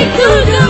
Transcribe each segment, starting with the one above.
actitud.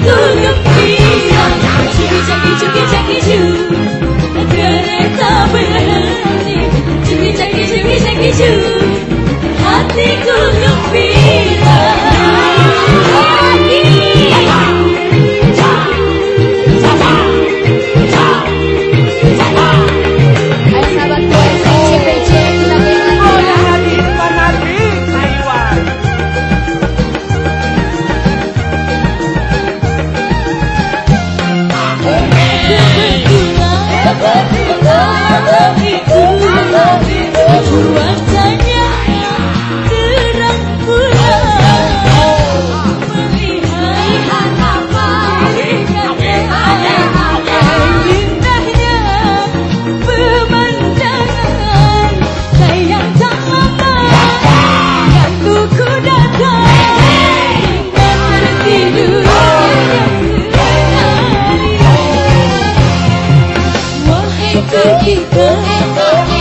good. Kita Bukannya